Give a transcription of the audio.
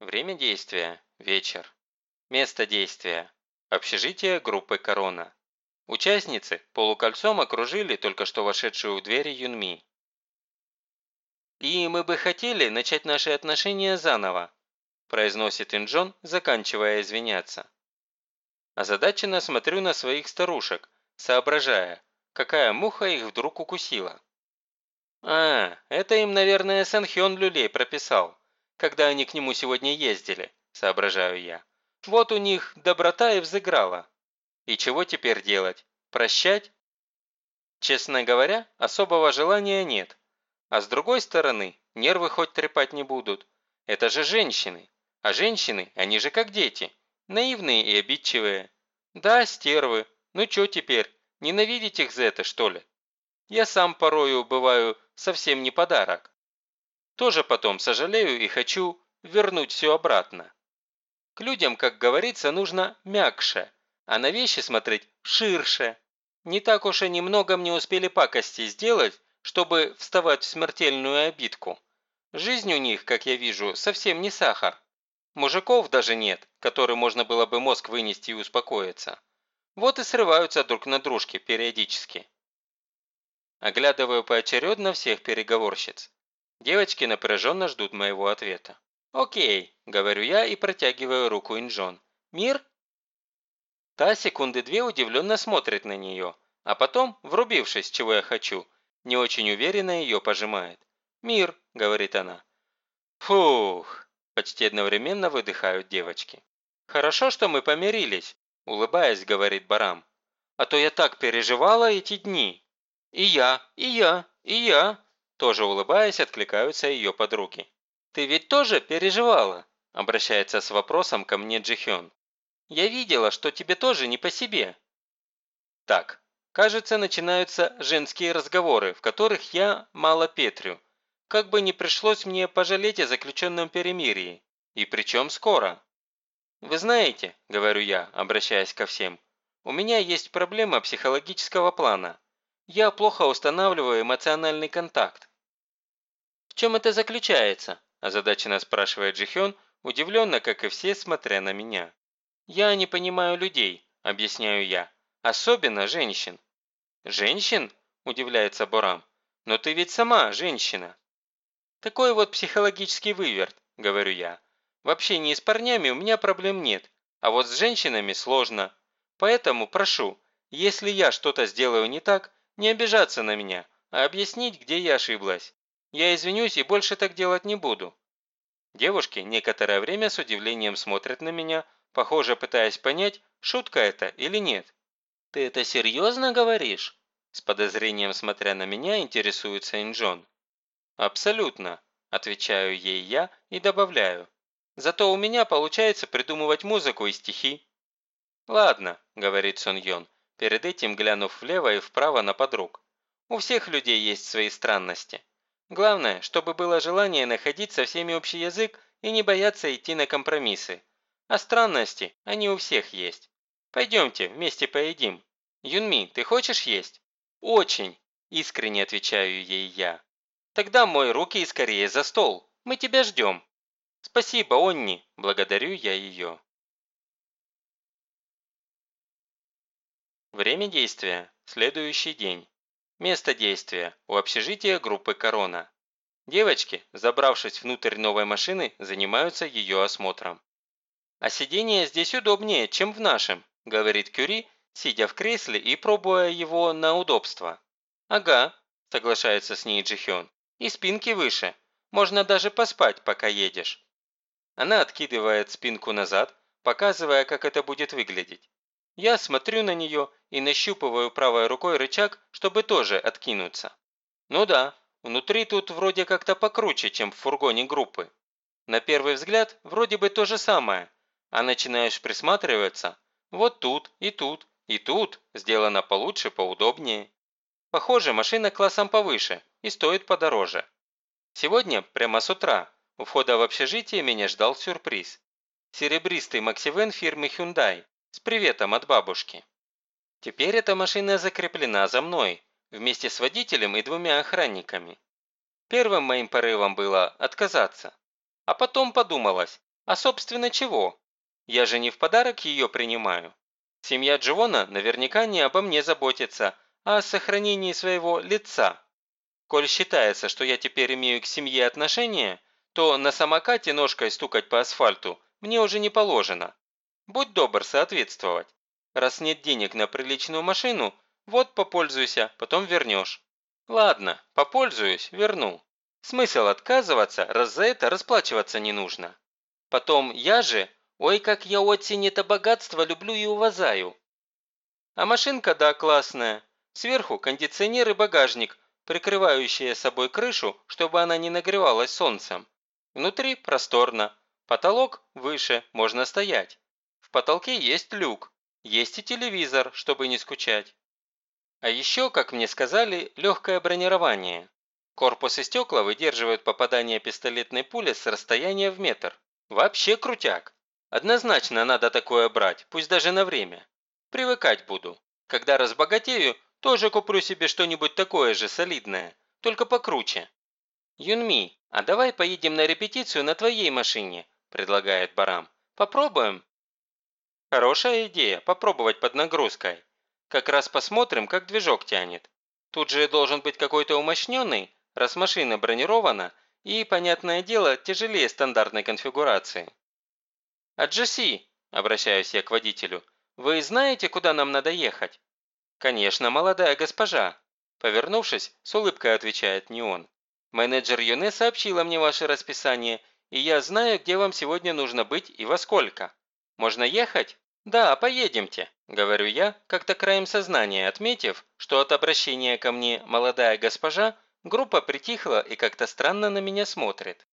Время действия – вечер. Место действия – общежитие группы «Корона». Участницы полукольцом окружили только что вошедшую в двери Юнми. «И мы бы хотели начать наши отношения заново», произносит Инджон, заканчивая извиняться. Озадаченно смотрю на своих старушек, соображая, какая муха их вдруг укусила. А, это им, наверное, Санхён Люлей прописал когда они к нему сегодня ездили», – соображаю я. «Вот у них доброта и взыграла. И чего теперь делать? Прощать?» Честно говоря, особого желания нет. А с другой стороны, нервы хоть трепать не будут. Это же женщины. А женщины, они же как дети. Наивные и обидчивые. Да, стервы. Ну чё теперь, ненавидеть их за это, что ли? Я сам порою бываю совсем не подарок. Тоже потом сожалею и хочу вернуть все обратно. К людям, как говорится, нужно мягче, а на вещи смотреть ширше. Не так уж и немного мне успели пакости сделать, чтобы вставать в смертельную обидку. Жизнь у них, как я вижу, совсем не сахар. Мужиков даже нет, которым можно было бы мозг вынести и успокоиться. Вот и срываются друг на дружке периодически. Оглядываю поочередно всех переговорщиц. Девочки напряженно ждут моего ответа. «Окей», – говорю я и протягиваю руку Инджон. «Мир?» Та секунды две удивленно смотрит на нее, а потом, врубившись, чего я хочу, не очень уверенно ее пожимает. «Мир», – говорит она. «Фух», – почти одновременно выдыхают девочки. «Хорошо, что мы помирились», – улыбаясь, говорит Барам. «А то я так переживала эти дни». «И я, и я, и я», тоже улыбаясь, откликаются ее подруги. «Ты ведь тоже переживала?» – обращается с вопросом ко мне Джихён. «Я видела, что тебе тоже не по себе». Так, кажется, начинаются женские разговоры, в которых я мало петрю. Как бы не пришлось мне пожалеть о заключенном перемирии. И причем скоро. «Вы знаете», – говорю я, обращаясь ко всем, – «у меня есть проблема психологического плана. Я плохо устанавливаю эмоциональный контакт. «В чем это заключается?» – озадаченно спрашивает Джихён, удивленно, как и все, смотря на меня. «Я не понимаю людей», – объясняю я. «Особенно женщин». «Женщин?» – удивляется Борам. «Но ты ведь сама женщина». «Такой вот психологический выверт», – говорю я. «В общении с парнями у меня проблем нет, а вот с женщинами сложно. Поэтому прошу, если я что-то сделаю не так, не обижаться на меня, а объяснить, где я ошиблась. Я извинюсь и больше так делать не буду». Девушки некоторое время с удивлением смотрят на меня, похоже, пытаясь понять, шутка это или нет. «Ты это серьезно говоришь?» С подозрением смотря на меня, интересуется Инджон. «Абсолютно», – отвечаю ей я и добавляю. «Зато у меня получается придумывать музыку и стихи». «Ладно», – говорит Сон Йон, перед этим глянув влево и вправо на подруг. «У всех людей есть свои странности. Главное, чтобы было желание находить со всеми общий язык и не бояться идти на компромиссы. А странности, они у всех есть. Пойдемте, вместе поедим. Юнми, ты хочешь есть? Очень, искренне отвечаю ей я. Тогда мой руки и скорее за стол. Мы тебя ждем. Спасибо, Онни, благодарю я ее. Время действия. Следующий день. Место действия. У общежития группы «Корона». Девочки, забравшись внутрь новой машины, занимаются ее осмотром. «А сиденье здесь удобнее, чем в нашем», – говорит Кюри, сидя в кресле и пробуя его на удобство. «Ага», – соглашается с ней Джихён. «И спинки выше. Можно даже поспать, пока едешь». Она откидывает спинку назад, показывая, как это будет выглядеть. Я смотрю на нее и нащупываю правой рукой рычаг, чтобы тоже откинуться. Ну да, внутри тут вроде как-то покруче, чем в фургоне группы. На первый взгляд вроде бы то же самое, а начинаешь присматриваться, вот тут и тут и тут сделано получше, поудобнее. Похоже, машина классом повыше и стоит подороже. Сегодня, прямо с утра, у входа в общежитие меня ждал сюрприз. Серебристый Максивен фирмы Hyundai с приветом от бабушки. Теперь эта машина закреплена за мной, вместе с водителем и двумя охранниками. Первым моим порывом было отказаться. А потом подумалось, А собственно чего? Я же не в подарок ее принимаю. Семья Дживона наверняка не обо мне заботится, а о сохранении своего лица. Коль считается, что я теперь имею к семье отношения, то на самокате ножкой стукать по асфальту мне уже не положено. Будь добр соответствовать. Раз нет денег на приличную машину, вот попользуйся, потом вернешь. Ладно, попользуюсь, верну. Смысл отказываться, раз за это расплачиваться не нужно. Потом я же, ой, как я очень это богатство люблю и уважаю. А машинка, да, классная. Сверху кондиционер и багажник, прикрывающие собой крышу, чтобы она не нагревалась солнцем. Внутри просторно, потолок выше, можно стоять. Потолке есть люк, есть и телевизор, чтобы не скучать. А еще, как мне сказали, легкое бронирование. Корпус и стекла выдерживают попадание пистолетной пули с расстояния в метр. Вообще крутяк. Однозначно надо такое брать, пусть даже на время. Привыкать буду. Когда разбогатею, тоже куплю себе что-нибудь такое же солидное, только покруче. Юнми, а давай поедем на репетицию на твоей машине, предлагает Барам. Попробуем? Хорошая идея, попробовать под нагрузкой. Как раз посмотрим, как движок тянет. Тут же должен быть какой-то умощненный, раз машина бронирована и, понятное дело, тяжелее стандартной конфигурации. «А Джесси», – обращаюсь я к водителю, – «вы знаете, куда нам надо ехать?» «Конечно, молодая госпожа», – повернувшись, с улыбкой отвечает не он. «Менеджер Юне сообщила мне ваше расписание, и я знаю, где вам сегодня нужно быть и во сколько. Можно ехать?» «Да, поедемте», – говорю я, как-то краем сознания отметив, что от обращения ко мне «молодая госпожа» группа притихла и как-то странно на меня смотрит.